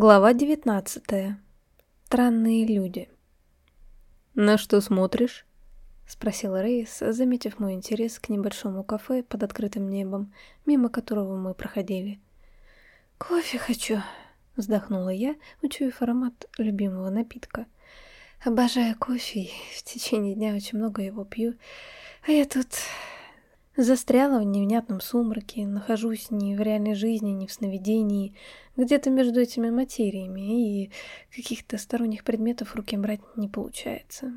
Глава 19. Странные люди. «На что смотришь?» — спросил Рейс, заметив мой интерес к небольшому кафе под открытым небом, мимо которого мы проходили. «Кофе хочу», — вздохнула я, учуяв аромат любимого напитка. «Обожаю кофе, в течение дня очень много его пью, а я тут Застряла в невнятном сумраке, нахожусь ни в реальной жизни, ни в сновидении, где-то между этими материями, и каких-то сторонних предметов в руки брать не получается.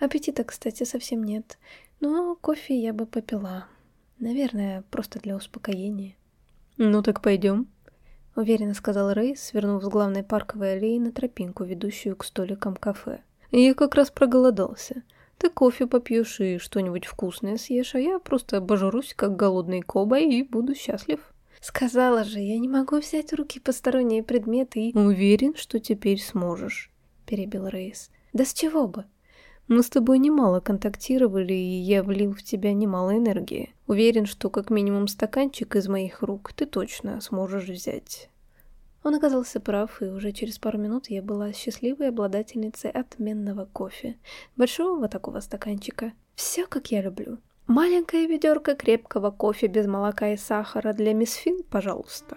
Аппетита, кстати, совсем нет, но кофе я бы попила. Наверное, просто для успокоения. «Ну так пойдем», — уверенно сказал Рэй, свернув с главной парковой аллеи на тропинку, ведущую к столикам кафе. «Я как раз проголодался». Ты кофе попьешь и что-нибудь вкусное съешь, а я просто обожрусь, как голодный коба, и буду счастлив. Сказала же, я не могу взять в руки посторонние предметы и... Уверен, что теперь сможешь, перебил Рейс. Да с чего бы? Мы с тобой немало контактировали, и я влил в тебя немало энергии. Уверен, что как минимум стаканчик из моих рук ты точно сможешь взять. Он оказался прав, и уже через пару минут я была счастливой обладательницей отменного кофе. Большого такого стаканчика. Все, как я люблю. Маленькое ведерко крепкого кофе без молока и сахара для мисс Фин, пожалуйста.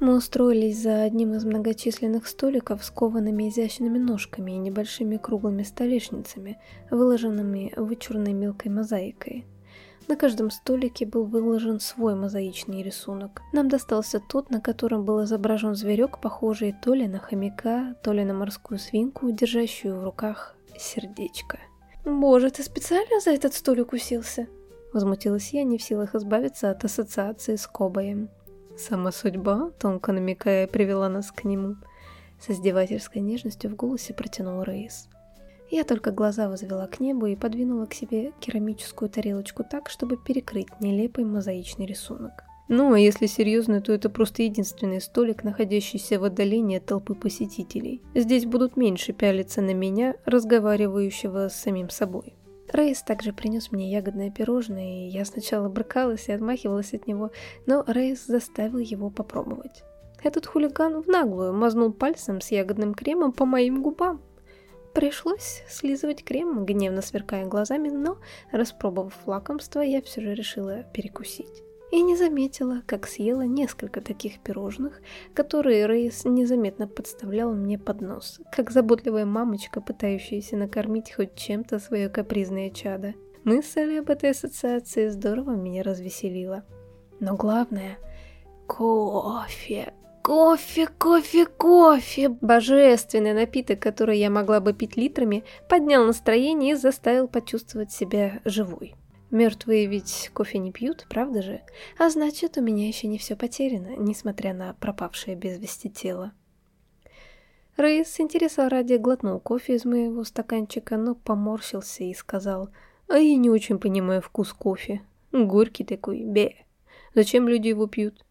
Мы устроились за одним из многочисленных столиков с коваными изящными ножками и небольшими круглыми столешницами, выложенными вычурной мелкой мозаикой. На каждом столике был выложен свой мозаичный рисунок. Нам достался тот, на котором был изображен зверек, похожий то ли на хомяка, то ли на морскую свинку, держащую в руках сердечко. «Боже, ты специально за этот столик усился?» Возмутилась я, не в силах избавиться от ассоциации с Кобаем. Сама судьба, тонко намекая, привела нас к нему. С издевательской нежностью в голосе протянул Рейс. Я только глаза возвела к небу и подвинула к себе керамическую тарелочку так, чтобы перекрыть нелепый мозаичный рисунок. Ну, а если серьезно, то это просто единственный столик, находящийся в отдалении от толпы посетителей. Здесь будут меньше пялиться на меня, разговаривающего с самим собой. Рейс также принес мне ягодное пирожное, и я сначала брыкалась и отмахивалась от него, но Рейс заставил его попробовать. Этот хулиган в наглую мазнул пальцем с ягодным кремом по моим губам. Пришлось слизывать крем, гневно сверкая глазами, но, распробовав лакомство, я все же решила перекусить и не заметила, как съела несколько таких пирожных, которые Рейс незаметно подставлял мне под нос, как заботливая мамочка, пытающаяся накормить хоть чем-то свое капризное чадо. Мысль об этой ассоциации здорово меня развеселила. Но главное — кофе. Кофе, кофе, кофе! Божественный напиток, который я могла бы пить литрами, поднял настроение и заставил почувствовать себя живой. Мертвые ведь кофе не пьют, правда же? А значит, у меня еще не все потеряно, несмотря на пропавшее без вести тело. Рейс с интереса ради глотнул кофе из моего стаканчика, но поморщился и сказал, «А я не очень понимаю вкус кофе. Горький такой, бе. Зачем люди его пьют?»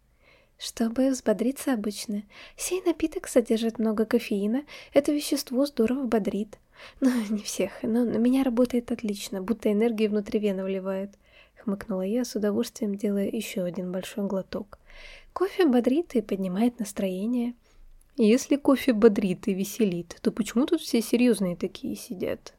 Чтобы взбодриться обычно. Сей напиток содержит много кофеина, это вещество здорово бодрит. Ну, не всех, но на меня работает отлично, будто энергию внутри вены вливает. Хмыкнула я, с удовольствием делая еще один большой глоток. Кофе бодрит и поднимает настроение. Если кофе бодрит и веселит, то почему тут все серьезные такие сидят?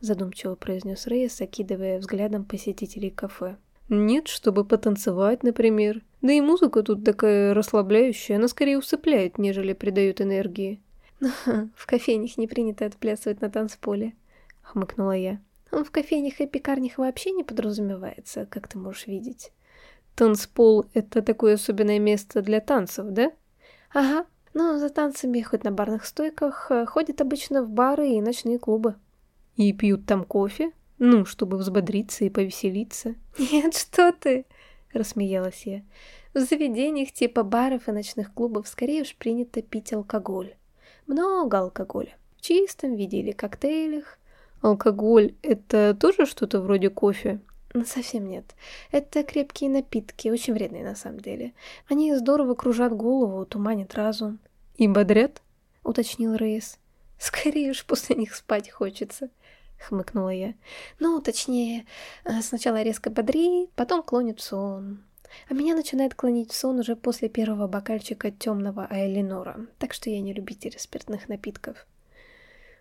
Задумчиво произнес Рейс, окидывая взглядом посетителей кафе. Нет, чтобы потанцевать, например. Да и музыка тут такая расслабляющая, она скорее усыпляет, нежели придает энергии. В кофейнях не принято отплясывать на танцполе, хмыкнула я. Он в кофейнях и пекарнях вообще не подразумевается, как ты можешь видеть. Танцпол — это такое особенное место для танцев, да? Ага, но за танцами хоть на барных стойках э, ходят обычно в бары и ночные клубы. И пьют там кофе? Ну, чтобы взбодриться и повеселиться. Нет, что ты, рассмеялась я. В заведениях типа баров и ночных клубов скорее уж принято пить алкоголь много алкоголя. В чистом виде или коктейлях. Алкоголь – это тоже что-то вроде кофе? Ну, совсем нет. Это крепкие напитки, очень вредные на самом деле. Они здорово кружат голову, туманят разум. И бодрят? Уточнил Рейс. Скорее уж после них спать хочется. — хмыкнула я. «Ну, точнее, э, сначала резко бодрит, потом клонит в сон. А меня начинает клонить в сон уже после первого бокальчика темного Айлинора, так что я не любитель спиртных напитков».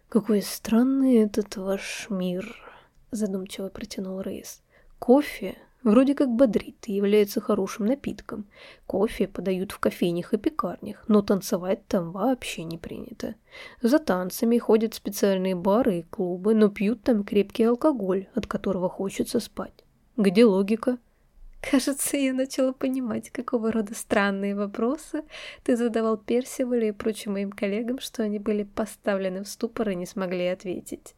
«Какой странный этот ваш мир», — задумчиво протянул Рейс. «Кофе Вроде как бодрит и является хорошим напитком. Кофе подают в кофейнях и пекарнях, но танцевать там вообще не принято. За танцами ходят специальные бары и клубы, но пьют там крепкий алкоголь, от которого хочется спать. Где логика? Кажется, я начала понимать, какого рода странные вопросы ты задавал Персивалю и прочим моим коллегам, что они были поставлены в ступор и не смогли ответить.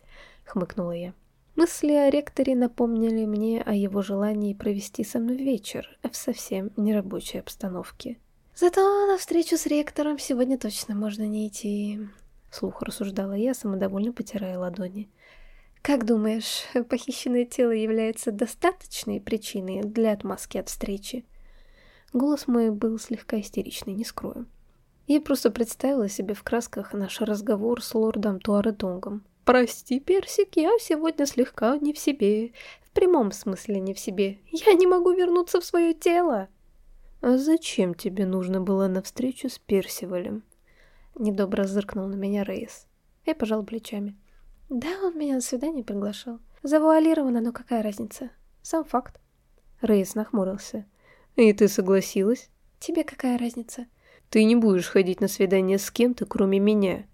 Хмыкнула я. Мысли о ректоре напомнили мне о его желании провести со мной вечер в совсем нерабочей обстановке. Зато на встречу с ректором сегодня точно можно не идти. Слух рассуждала я, самодовольно потирая ладони. Как думаешь, похищенное тело является достаточной причиной для отмазки от встречи? Голос мой был слегка истеричный, не скрою. Я просто представила себе в красках наш разговор с лордом Туаретонгом, «Прости, Персик, я сегодня слегка не в себе. В прямом смысле не в себе. Я не могу вернуться в свое тело». «А зачем тебе нужно было на встречу с Персивалем?» Недобро зыркнул на меня Рейс. Я пожал плечами. «Да, он меня на свидание приглашал. Завуалировано, но какая разница? Сам факт». Рейс нахмурился. «И ты согласилась?» «Тебе какая разница?» «Ты не будешь ходить на свидание с кем-то, кроме меня».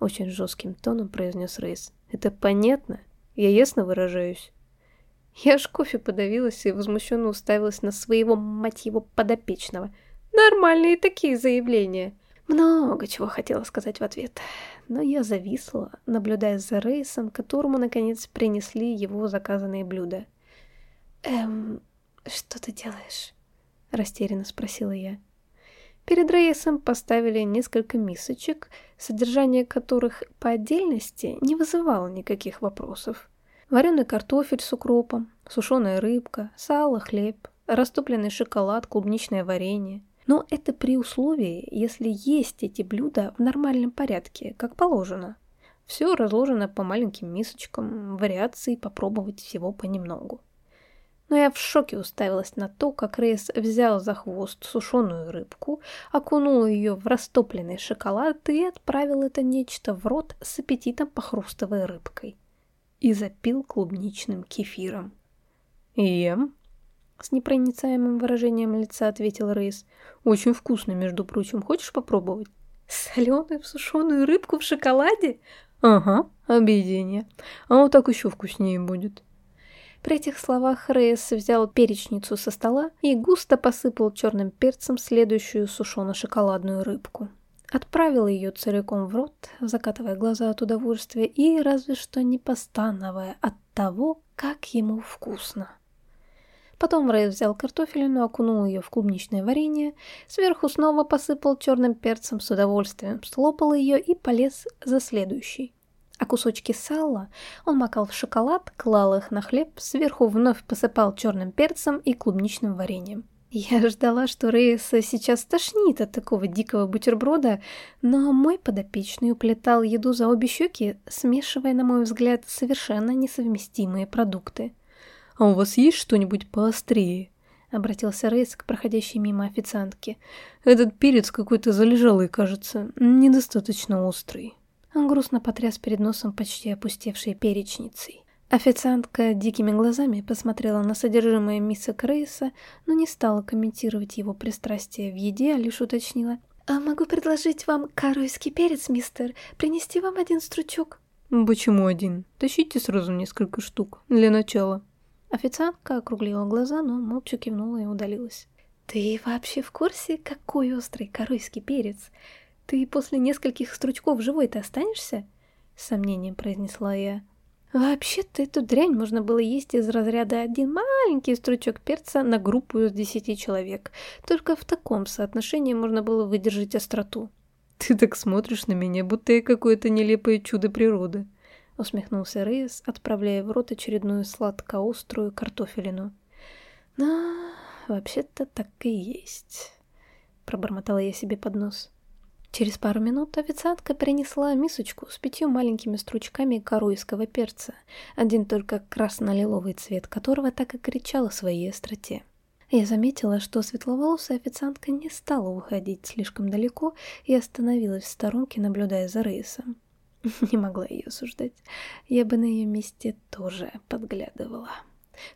Очень жестким тоном произнес Рейс. Это понятно? Я ясно выражаюсь? Я аж кофе подавилась и возмущенно уставилась на своего, мать его, подопечного. Нормальные такие заявления. Много чего хотела сказать в ответ, но я зависла, наблюдая за Рейсом, которому, наконец, принесли его заказанные блюда. «Эм, что ты делаешь?» — растерянно спросила я. Перед Рейсом поставили несколько мисочек, содержание которых по отдельности не вызывало никаких вопросов. Вареный картофель с укропом, сушеная рыбка, сало, хлеб, растопленный шоколад, клубничное варенье. Но это при условии, если есть эти блюда в нормальном порядке, как положено. Все разложено по маленьким мисочкам, вариаций попробовать всего понемногу но я в шоке уставилась на то, как Рейс взял за хвост сушеную рыбку, окунул ее в растопленный шоколад и отправил это нечто в рот с аппетитом похрустовой рыбкой. И запил клубничным кефиром. «Ем?» — с непроницаемым выражением лица ответил Рейс. «Очень вкусно, между прочим. Хочешь попробовать?» «Соленую сушеную рыбку в шоколаде?» «Ага, объедение. А вот так еще вкуснее будет». При этих словах Рейс взял перечницу со стола и густо посыпал черным перцем следующую сушено-шоколадную рыбку. Отправил ее целиком в рот, закатывая глаза от удовольствия и разве что не постановая от того, как ему вкусно. Потом Рэй взял картофелину, окунул ее в клубничное варенье, сверху снова посыпал черным перцем, с удовольствием слопал ее и полез за следующий кусочки сала он макал в шоколад, клал их на хлеб, сверху вновь посыпал черным перцем и клубничным вареньем. Я ждала, что Рейса сейчас тошнит от такого дикого бутерброда, но мой подопечный уплетал еду за обе щеки, смешивая, на мой взгляд, совершенно несовместимые продукты. «А у вас есть что-нибудь поострее?» — обратился Рейс к проходящей мимо официантке. «Этот перец какой-то залежалый, кажется, недостаточно острый». Он грустно потряс перед носом почти опустевшей перечницей. Официантка дикими глазами посмотрела на содержимое мисок Рейса, но не стала комментировать его пристрастие в еде, а лишь уточнила. «А могу предложить вам каруйский перец, мистер? Принести вам один стручок?» «Почему один? Тащите сразу несколько штук, для начала». Официантка округлила глаза, но молча кивнула и удалилась. «Ты вообще в курсе, какой острый каруйский перец? «Ты после нескольких стручков живой-то останешься?» — с сомнением произнесла я. «Вообще-то эту дрянь можно было есть из разряда один маленький стручок перца на группу из десяти человек. Только в таком соотношении можно было выдержать остроту». «Ты так смотришь на меня, будто я какое-то нелепое чудо природы», — усмехнулся Рейс, отправляя в рот очередную сладко-острую картофелину. «Но вообще-то так и есть», — пробормотала я себе под нос. Через пару минут официантка принесла мисочку с пятью маленькими стручками коруйского перца, один только красно-лиловый цвет которого так и кричал о своей остроте. Я заметила, что светловолосая официантка не стала уходить слишком далеко и остановилась в сторонке, наблюдая за рейсом. Не могла ее осуждать. Я бы на ее месте тоже подглядывала.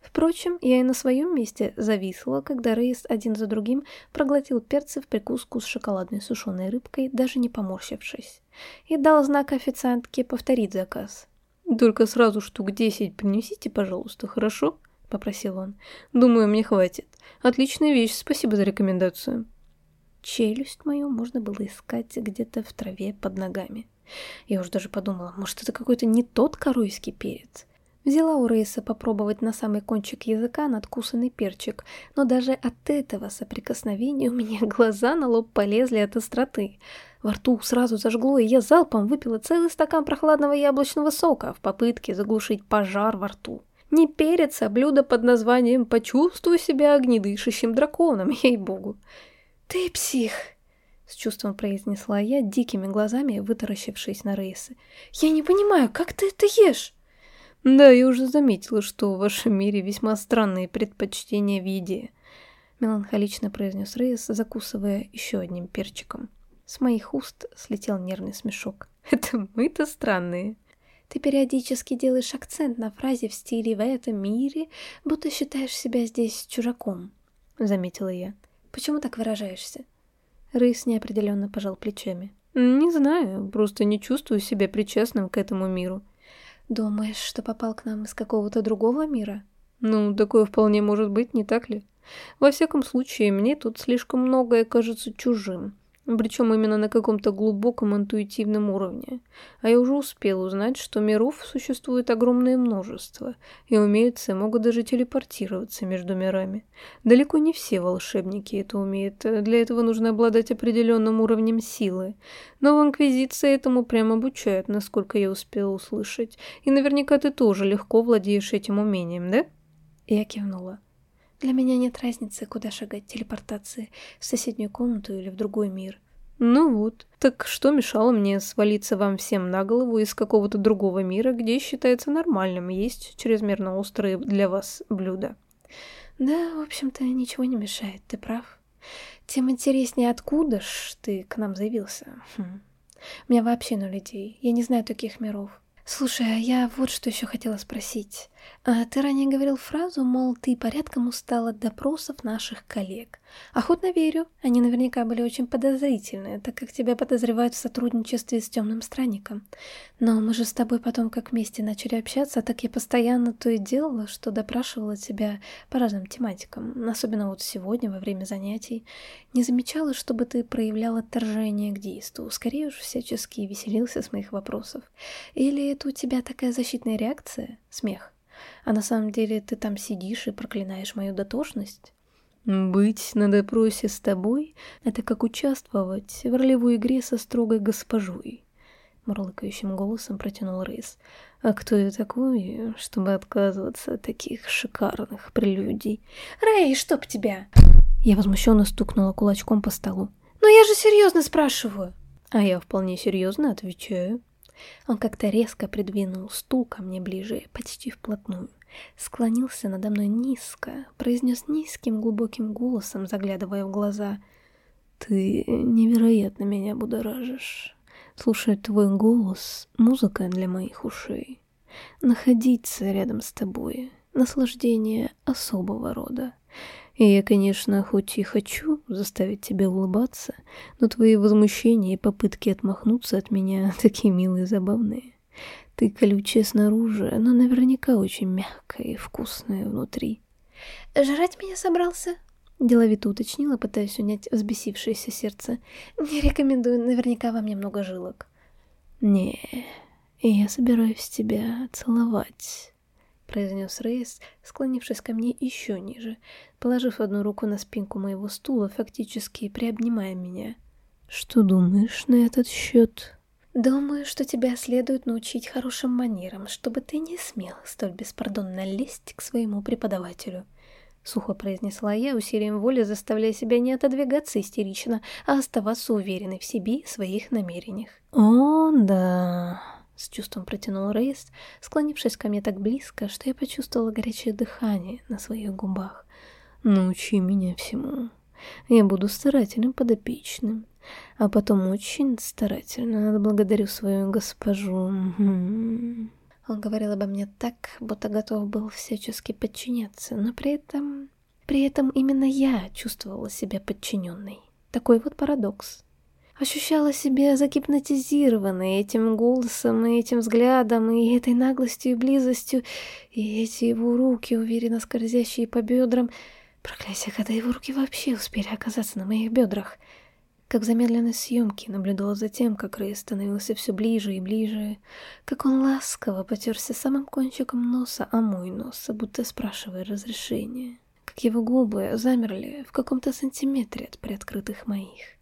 Впрочем, я и на своем месте зависла, когда Рейс один за другим проглотил перцы в прикуску с шоколадной сушеной рыбкой, даже не поморщившись, и дал знак официантке повторить заказ. «Только сразу штук десять принесите, пожалуйста, хорошо?» — попросил он. «Думаю, мне хватит. Отличная вещь, спасибо за рекомендацию». Челюсть мою можно было искать где-то в траве под ногами. Я уж даже подумала, может, это какой-то не тот корейский перец. Взяла у Рейса попробовать на самый кончик языка надкусанный перчик, но даже от этого соприкосновения у меня глаза на лоб полезли от остроты. Во рту сразу зажгло, и я залпом выпила целый стакан прохладного яблочного сока в попытке заглушить пожар во рту. Не перец, а блюдо под названием «Почувствуй себя огнедышащим драконом», ей-богу. «Ты псих!» — с чувством произнесла я, дикими глазами вытаращившись на Рейса. «Я не понимаю, как ты это ешь?» «Да, я уже заметила, что в вашем мире весьма странные предпочтения в еде», — меланхолично произнес Рейс, закусывая еще одним перчиком. С моих уст слетел нервный смешок. «Это мы-то странные». «Ты периодически делаешь акцент на фразе в стиле «в этом мире», будто считаешь себя здесь чужаком», — заметила я. «Почему так выражаешься?» Рейс неопределенно пожал плечами. «Не знаю, просто не чувствую себя причастным к этому миру». Думаешь, что попал к нам из какого-то другого мира? Ну, такое вполне может быть, не так ли? Во всяком случае, мне тут слишком многое кажется чужим. Причем именно на каком-то глубоком интуитивном уровне. А я уже успел узнать, что миров существует огромное множество, и умельцы могут даже телепортироваться между мирами. Далеко не все волшебники это умеют, для этого нужно обладать определенным уровнем силы. Но в Инквизиции этому прям обучают, насколько я успел услышать. И наверняка ты тоже легко владеешь этим умением, да? Я кивнула. Для меня нет разницы, куда шагать телепортации, в соседнюю комнату или в другой мир. Ну вот, так что мешало мне свалиться вам всем на голову из какого-то другого мира, где считается нормальным есть чрезмерно острые для вас блюда? Да, в общем-то, ничего не мешает, ты прав. Тем интереснее, откуда ж ты к нам заявился. Хм. У меня вообще ноль идей, я не знаю таких миров. Слушай, а я вот что еще хотела спросить. А ты ранее говорил фразу, мол, ты порядком устал от допросов наших коллег. Охотно верю, они наверняка были очень подозрительные, так как тебя подозревают в сотрудничестве с темным странником. Но мы же с тобой потом как вместе начали общаться, так я постоянно то и делала, что допрашивала тебя по разным тематикам, особенно вот сегодня во время занятий. Не замечала, чтобы ты проявлял отторжение к действу, скорее уж всячески веселился с моих вопросов. Или это у тебя такая защитная реакция? Смех. А на самом деле ты там сидишь и проклинаешь мою дотошность? Быть на допросе с тобой — это как участвовать в ролевой игре со строгой госпожой. Мурлыкающим голосом протянул Рейс. А кто я такой, чтобы отказываться от таких шикарных прелюдий? Рэй, чтоб тебя! Я возмущенно стукнула кулачком по столу. Но я же серьезно спрашиваю. А я вполне серьезно отвечаю. Он как-то резко придвинул стул ко мне ближе, почти вплотную. Склонился надо мной низко, произнес низким глубоким голосом, заглядывая в глаза. «Ты невероятно меня будоражишь. Слушать твой голос — музыка для моих ушей. Находиться рядом с тобой — наслаждение особого рода. И я, конечно, хоть и хочу заставить тебя улыбаться, но твои возмущения и попытки отмахнуться от меня такие милые и забавные. Ты колючая снаружи, но наверняка очень мягкая и вкусная внутри. «Жрать меня собрался?» Деловито уточнила, пытаясь унять взбесившееся сердце. «Не рекомендую, наверняка во мне много жилок». «Не, я собираюсь тебя целовать». — произнес Рейс, склонившись ко мне еще ниже, положив одну руку на спинку моего стула, фактически приобнимая меня. «Что думаешь на этот счет?» «Думаю, что тебя следует научить хорошим манерам, чтобы ты не смел столь беспардонно лезть к своему преподавателю», — сухо произнесла я, усилием воли заставляя себя не отодвигаться истерично, а оставаться уверенной в себе и своих намерениях. «О, да...» — с чувством протянул Рейс, склонившись ко мне так близко, что я почувствовала горячее дыхание на своих губах. «Научи меня всему. Я буду старательным подопечным, а потом очень старательно отблагодарю свою госпожу». Он говорил обо мне так, будто готов был всячески подчиняться, но при этом... При этом именно я чувствовала себя подчиненной. Такой вот парадокс. Ощущала себя загипнотизированной этим голосом, и этим взглядом, и этой наглостью и близостью, и эти его руки, уверенно скользящие по бедрам. Проклятие, когда его руки вообще успели оказаться на моих бедрах — как в замедленной съемке наблюдала за тем, как Рэй становился все ближе и ближе, как он ласково потерся самым кончиком носа о мой нос, будто спрашивая разрешения, как его губы замерли в каком-то сантиметре от приоткрытых моих.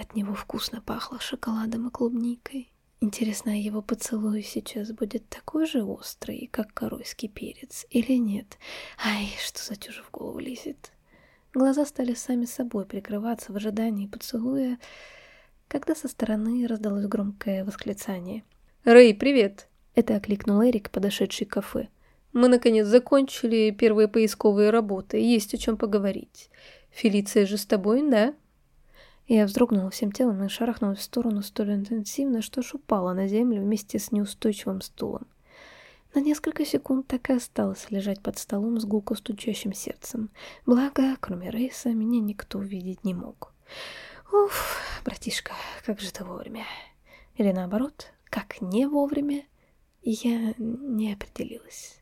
От него вкусно пахло шоколадом и клубникой. Интересно, а его поцелуй сейчас будет такой же острый, как коройский перец, или нет? Ай, что за тюжа в голову лезет? Глаза стали сами собой прикрываться в ожидании поцелуя, когда со стороны раздалось громкое восклицание. «Рэй, привет!» — это окликнул Эрик, подошедший к кафе. «Мы, наконец, закончили первые поисковые работы, есть о чем поговорить. Фелиция же с тобой, да?» Я вздрогнула всем телом и шарахнулась в сторону столь интенсивно, что ж на землю вместе с неустойчивым стулом. На несколько секунд так и осталось лежать под столом с гулко стучащим сердцем. Благо, кроме Рейса, меня никто увидеть не мог. Уф, братишка, как же ты вовремя. Или наоборот, как не вовремя, я не определилась.